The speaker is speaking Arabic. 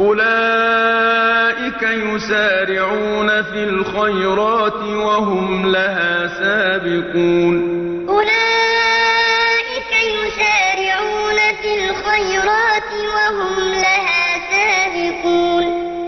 أُولَٰئِكَ يُسَارِعُونَ فِي الْخَيْرَاتِ وَهُمْ لَهَا سَابِقُونَ. أُولَٰئِكَ يُسَارِعُونَ فِي الْخَيْرَاتِ وَهُمْ